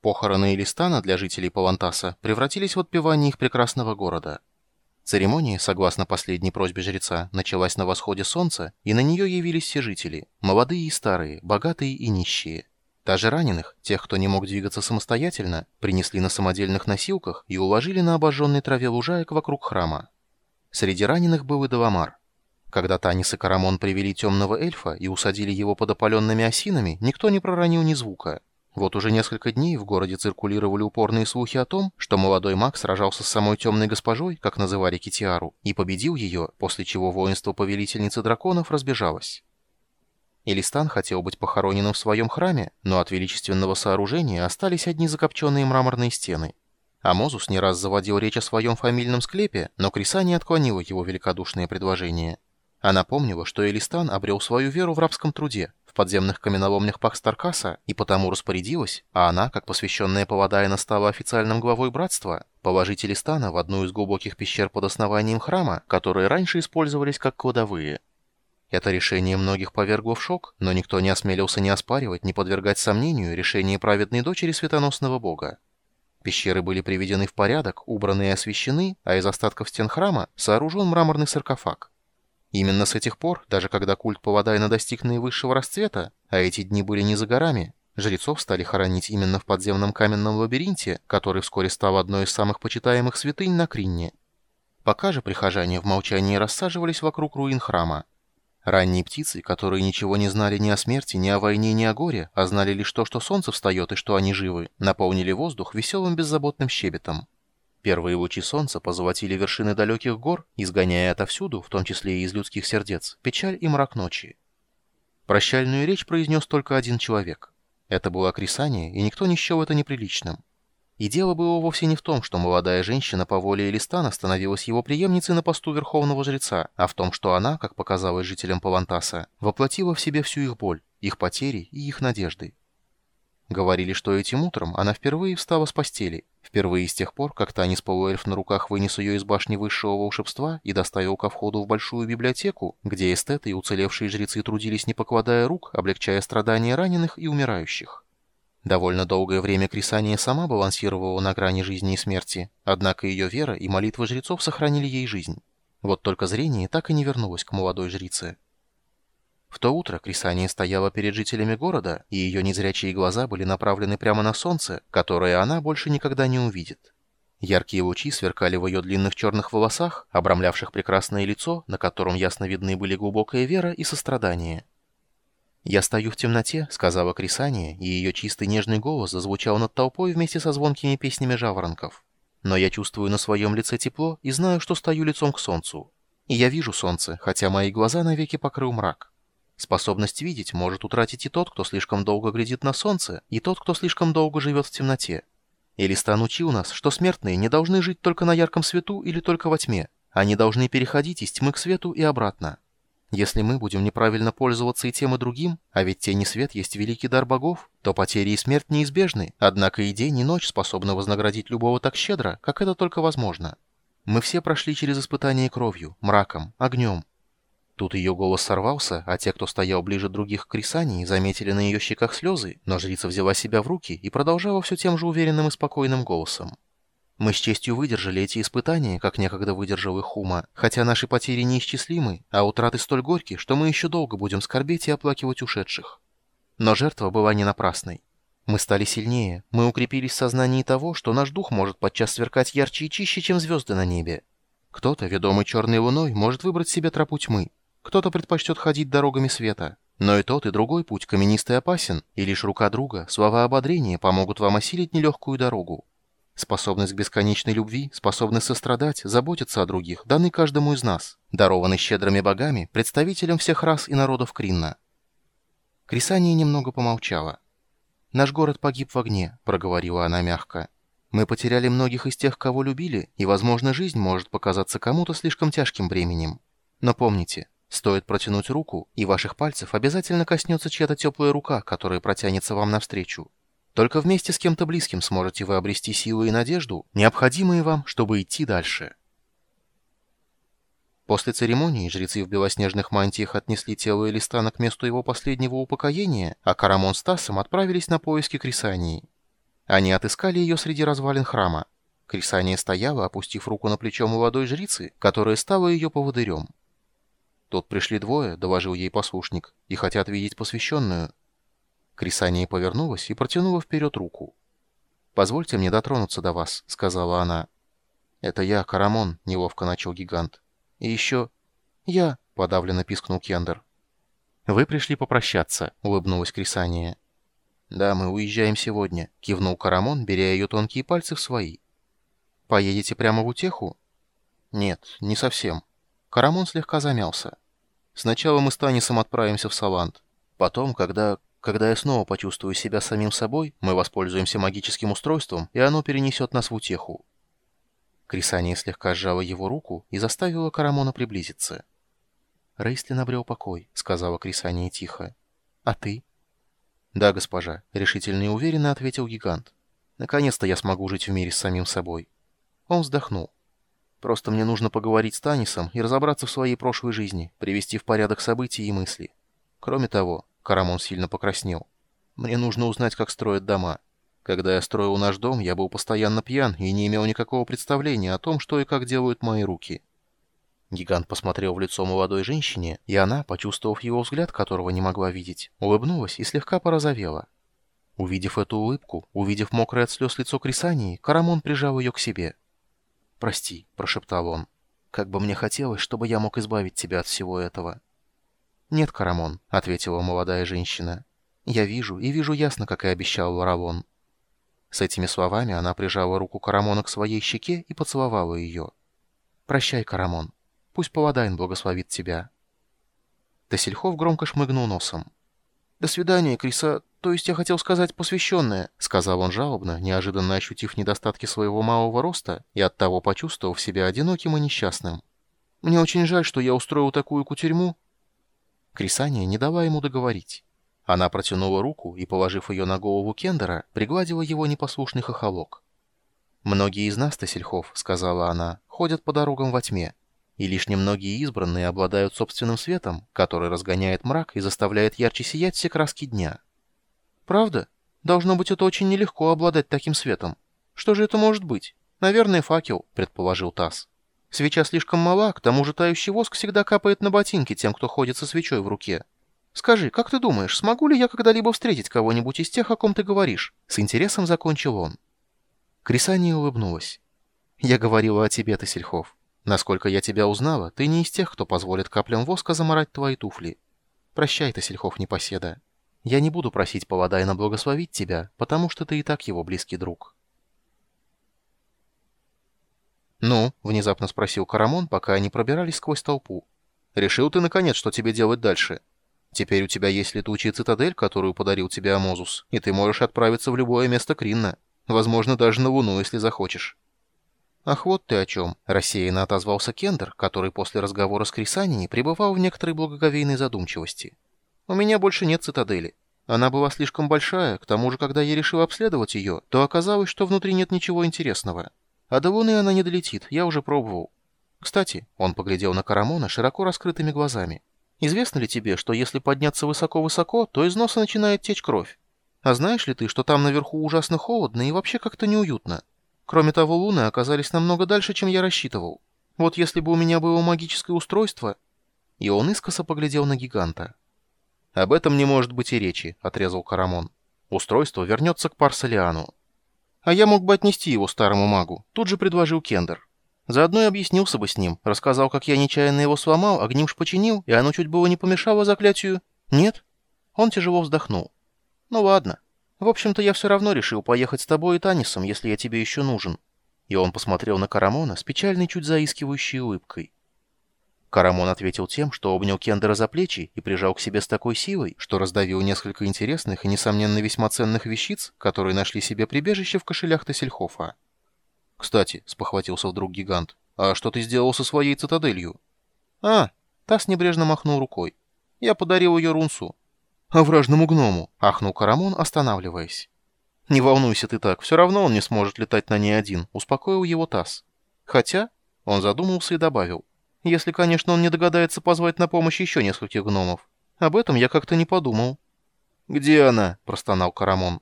Похороны Элистана для жителей Палантаса превратились в отпевание их прекрасного города. Церемония, согласно последней просьбе жреца, началась на восходе солнца, и на нее явились все жители, молодые и старые, богатые и нищие. Даже раненых, тех, кто не мог двигаться самостоятельно, принесли на самодельных носилках и уложили на обожженной траве лужаек вокруг храма. Среди раненых был и Даламар. Когда Танис и Карамон привели темного эльфа и усадили его под опаленными осинами, никто не проронил ни звука. Вот уже несколько дней в городе циркулировали упорные слухи о том, что молодой маг сражался с самой темной госпожой, как называли Китиару, и победил ее, после чего воинство повелительницы драконов разбежалось. Элистан хотел быть похороненным в своем храме, но от величественного сооружения остались одни закопченные мраморные стены. Амозус не раз заводил речь о своем фамильном склепе, но Криса не отклонила его великодушное предложение. Она помнила, что Элистан обрел свою веру в рабском труде, подземных каменоломнях Пахстаркаса и потому распорядилась, а она, как посвященная Павадайна, стала официальным главой братства, положить Элистана в одну из глубоких пещер под основанием храма, которые раньше использовались как кладовые. Это решение многих повергло в шок, но никто не осмелился ни оспаривать, ни подвергать сомнению решение праведной дочери светоносного бога. Пещеры были приведены в порядок, убраны и освящены, а из остатков стен храма сооружен мраморный саркофаг. Именно с этих пор, даже когда культ Павадайна достиг наивысшего расцвета, а эти дни были не за горами, жрецов стали хоронить именно в подземном каменном лабиринте, который вскоре стал одной из самых почитаемых святынь на Кринне. Пока же прихожане в молчании рассаживались вокруг руин храма. Ранние птицы, которые ничего не знали ни о смерти, ни о войне, ни о горе, а знали лишь то, что солнце встает и что они живы, наполнили воздух веселым беззаботным щебетом. Первые лучи солнца позолотили вершины далеких гор, изгоняя отовсюду, в том числе и из людских сердец, печаль и мрак ночи. Прощальную речь произнес только один человек. Это было крисание, и никто не счел это неприличным. И дело было вовсе не в том, что молодая женщина по воле Элистана становилась его преемницей на посту верховного жреца, а в том, что она, как показалось жителям Палантаса, воплотила в себе всю их боль, их потери и их надежды. Говорили, что этим утром она впервые встала с постели, впервые с тех пор, как Танис полуэльф на руках вынес ее из башни высшего волшебства и доставил ко входу в большую библиотеку, где эстеты и уцелевшие жрецы трудились не покладая рук, облегчая страдания раненых и умирающих. Довольно долгое время Крисания сама балансировала на грани жизни и смерти, однако ее вера и молитвы жрецов сохранили ей жизнь. Вот только зрение так и не вернулось к молодой жрице. В то утро Крисания стояла перед жителями города, и ее незрячие глаза были направлены прямо на солнце, которое она больше никогда не увидит. Яркие лучи сверкали в ее длинных черных волосах, обрамлявших прекрасное лицо, на котором ясно видны были глубокая вера и сострадание. «Я стою в темноте», — сказала Крисания, и ее чистый нежный голос зазвучал над толпой вместе со звонкими песнями жаворонков. «Но я чувствую на своем лице тепло и знаю, что стою лицом к солнцу. И я вижу солнце, хотя мои глаза навеки покрыл мрак». Способность видеть может утратить и тот, кто слишком долго глядит на солнце, и тот, кто слишком долго живет в темноте. Элистан учил нас, что смертные не должны жить только на ярком свету или только во тьме. Они должны переходить из тьмы к свету и обратно. Если мы будем неправильно пользоваться и тем, и другим, а ведь тень и свет есть великий дар богов, то потери и смерть неизбежны, однако и день, и ночь способны вознаградить любого так щедро, как это только возможно. Мы все прошли через испытания кровью, мраком, огнем, Тут ее голос сорвался, а те, кто стоял ближе других к Крисании, заметили на ее щеках слезы, но жрица взяла себя в руки и продолжала все тем же уверенным и спокойным голосом. Мы с честью выдержали эти испытания, как некогда выдержал их Хума, хотя наши потери неисчислимы, а утраты столь горьки, что мы еще долго будем скорбеть и оплакивать ушедших. Но жертва была не напрасной. Мы стали сильнее, мы укрепились в сознании того, что наш дух может подчас сверкать ярче и чище, чем звезды на небе. Кто-то, ведомый черной луной, может выбрать себе тропу тьмы, кто-то предпочтет ходить дорогами света. Но и тот, и другой путь каменистый опасен, и лишь рука друга, слова ободрения помогут вам осилить нелегкую дорогу. Способность к бесконечной любви, способность сострадать, заботиться о других, даны каждому из нас, дарованы щедрыми богами, представителям всех рас и народов Кринна. Крисания немного помолчала. «Наш город погиб в огне», — проговорила она мягко. «Мы потеряли многих из тех, кого любили, и, возможно, жизнь может показаться кому-то слишком тяжким бременем. Но помните, Стоит протянуть руку, и ваших пальцев обязательно коснется чья-то теплая рука, которая протянется вам навстречу. Только вместе с кем-то близким сможете вы обрести силу и надежду, необходимые вам, чтобы идти дальше. После церемонии жрецы в белоснежных мантиях отнесли тело Элистана к месту его последнего упокоения, а Карамон с Тасом отправились на поиски Крисании. Они отыскали ее среди развалин храма. Крисания стояла, опустив руку на плечо молодой жрицы, которая стала ее поводырем. «Тут пришли двое», — доложил ей послушник, — «и хотят видеть посвященную». Крисания повернулась и протянула вперед руку. «Позвольте мне дотронуться до вас», — сказала она. «Это я, Карамон», — неловко начал гигант. «И еще...» «Я», — подавленно пискнул Кендер. «Вы пришли попрощаться», — улыбнулась Крисания. «Да, мы уезжаем сегодня», — кивнул Карамон, беря ее тонкие пальцы в свои. «Поедете прямо в утеху?» «Нет, не совсем». Карамон слегка замялся. «Сначала мы с Танисом отправимся в Салант. Потом, когда... Когда я снова почувствую себя самим собой, мы воспользуемся магическим устройством, и оно перенесет нас в утеху». Крисания слегка сжала его руку и заставила Карамона приблизиться. «Рейстлин обрел покой», — сказала Крисания тихо. «А ты?» «Да, госпожа», — решительно и уверенно ответил гигант. «Наконец-то я смогу жить в мире с самим собой». Он вздохнул. «Просто мне нужно поговорить с Танисом и разобраться в своей прошлой жизни, привести в порядок события и мысли. Кроме того, Карамон сильно покраснел. Мне нужно узнать, как строят дома. Когда я строил наш дом, я был постоянно пьян и не имел никакого представления о том, что и как делают мои руки. Гигант посмотрел в лицо молодой женщине, и она, почувствовав его взгляд, которого не могла видеть, улыбнулась и слегка порозовела. Увидев эту улыбку, увидев мокрое от слез лицо Крисании, Карамон прижал ее к себе. «Прости», — прошептал он, — «как бы мне хотелось, чтобы я мог избавить тебя от всего этого». «Нет, Карамон», — ответила молодая женщина. «Я вижу, и вижу ясно, как и обещал Ларавон». С этими словами она прижала руку Карамона к своей щеке и поцеловала ее. «Прощай, Карамон. Пусть Паладайн благословит тебя». Тесельхов громко шмыгнул носом. «До свидания, Криса, то есть я хотел сказать посвященная», — сказал он жалобно, неожиданно ощутив недостатки своего малого роста и оттого почувствовав себя одиноким и несчастным. «Мне очень жаль, что я устроил такую кутерьму, Крисания не дала ему договорить. Она протянула руку и, положив ее на голову Кендера, пригладила его непослушный хохолок. «Многие из нас, Тесельхов, — сказала она, — ходят по дорогам во тьме, и лишь немногие избранные обладают собственным светом, который разгоняет мрак и заставляет ярче сиять все краски дня». «Правда? Должно быть, это очень нелегко обладать таким светом. Что же это может быть? Наверное, факел», — предположил Тасс. Свеча слишком мала, к тому же тающий воск всегда капает на ботинки тем, кто ходит со свечой в руке. Скажи, как ты думаешь, смогу ли я когда-либо встретить кого-нибудь из тех, о ком ты говоришь?» С интересом закончил он. Крисания улыбнулась. «Я говорила о тебе, Тесельхов. Насколько я тебя узнала, ты не из тех, кто позволит каплям воска заморать твои туфли. Прощай, Тесельхов, непоседа. Я не буду просить Паладайна благословить тебя, потому что ты и так его близкий друг». «Ну?» — внезапно спросил Карамон, пока они пробирались сквозь толпу. «Решил ты, наконец, что тебе делать дальше? Теперь у тебя есть летучая цитадель, которую подарил тебе Амозус, и ты можешь отправиться в любое место Кринна, возможно, даже на Луну, если захочешь». «Ах, вот ты о чем!» — рассеянно отозвался Кендер, который после разговора с Крисанией пребывал в некоторой благоговейной задумчивости. «У меня больше нет цитадели. Она была слишком большая, к тому же, когда я решил обследовать ее, то оказалось, что внутри нет ничего интересного». А до Луны она не долетит, я уже пробовал. Кстати, он поглядел на Карамона широко раскрытыми глазами. Известно ли тебе, что если подняться высоко-высоко, то из носа начинает течь кровь? А знаешь ли ты, что там наверху ужасно холодно и вообще как-то неуютно? Кроме того, луны оказались намного дальше, чем я рассчитывал. Вот если бы у меня было магическое устройство...» И он искоса поглядел на гиганта. «Об этом не может быть и речи», — отрезал Карамон. «Устройство вернется к Парсалиану. А я мог бы отнести его старому магу, тут же предложил Кендер. Заодно и объяснился бы с ним, рассказал, как я нечаянно его сломал, а Гнимш починил, и оно чуть было не помешало заклятию. Нет? Он тяжело вздохнул. Ну ладно. В общем-то, я все равно решил поехать с тобой и Танисом, если я тебе еще нужен. И он посмотрел на Карамона с печальной, чуть заискивающей улыбкой. Карамон ответил тем, что обнял Кендера за плечи и прижал к себе с такой силой, что раздавил несколько интересных и, несомненно, весьма ценных вещиц, которые нашли себе прибежище в кошелях Тессельхофа. «Кстати», — спохватился вдруг гигант, — «а что ты сделал со своей цитаделью?» «А!» — Тасс небрежно махнул рукой. «Я подарил ее Рунсу». «А вражному гному!» — ахнул Карамон, останавливаясь. «Не волнуйся ты так, все равно он не сможет летать на ней один», — успокоил его Тасс. «Хотя...» — он задумался и добавил — если, конечно, он не догадается позвать на помощь еще нескольких гномов. Об этом я как-то не подумал. «Где она?» – простонал Карамон.